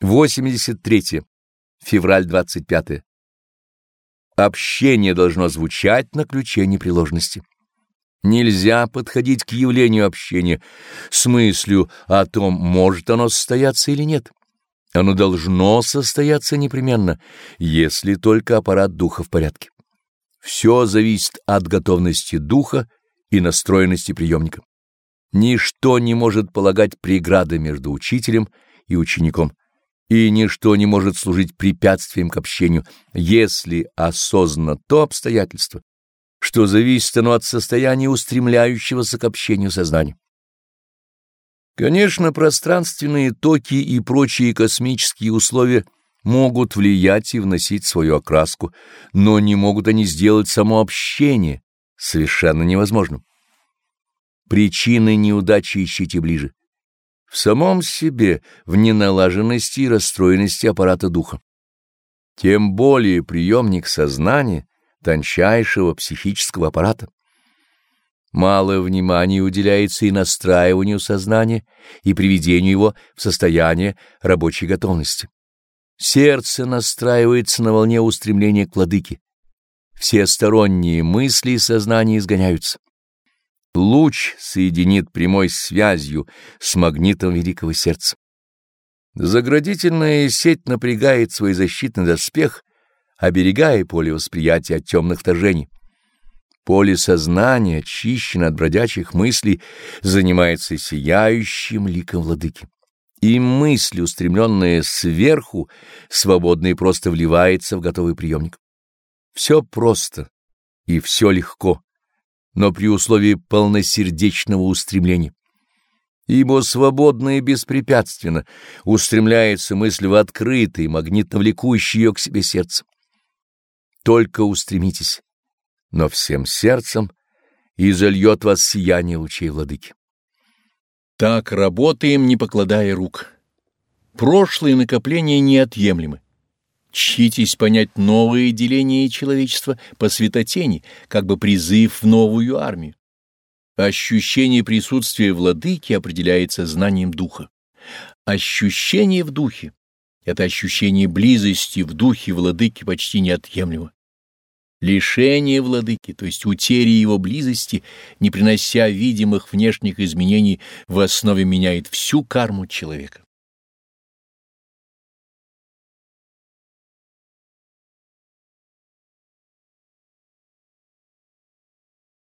83. Февраль 25. Общение должно звучать на ключе непреложности. Нельзя подходить к явлению общения с мыслью о том, может оно состояться или нет. Оно должно состояться непременно, если только аппарат духа в порядке. Все зависит от готовности духа и настроенности приемника. Ничто не может полагать преграды между учителем и учеником, и ничто не может служить препятствием к общению, если осознанно то обстоятельство, что зависит оно от состояния устремляющегося к общению сознания. Конечно, пространственные токи и прочие космические условия могут влиять и вносить свою окраску, но не могут они сделать само общение совершенно невозможным. Причины неудачи ищите ближе. В самом себе, в неналаженности и расстроенности аппарата духа. Тем более приемник сознания, тончайшего психического аппарата. Мало внимания уделяется и настраиванию сознания, и приведению его в состояние рабочей готовности. Сердце настраивается на волне устремления к владыке. Все сторонние мысли и сознания изгоняются. Луч соединит прямой связью с магнитом великого сердца. Заградительная сеть напрягает свой защитный доспех, оберегая поле восприятия от темных вторжений. Поле сознания, очищено от бродячих мыслей, занимается сияющим ликом владыки. И мысль, устремленная сверху, свободно и просто вливается в готовый приемник. Все просто и все легко, но при условии полносердечного устремления. Ибо свободно и беспрепятственно устремляется мысль в открытый, магнитно влекущий ее к себе сердце. Только устремитесь но всем сердцем и зальет вас сияние лучей владыки. Так работаем, не покладая рук. Прошлые накопления неотъемлемы. Чтитесь понять новые деления человечества по светотени, как бы призыв в новую армию. Ощущение присутствия владыки определяется знанием духа. Ощущение в духе — это ощущение близости в духе владыки почти неотъемлемо. Лишение владыки, то есть утери его близости, не принося видимых внешних изменений, в основе меняет всю карму человека.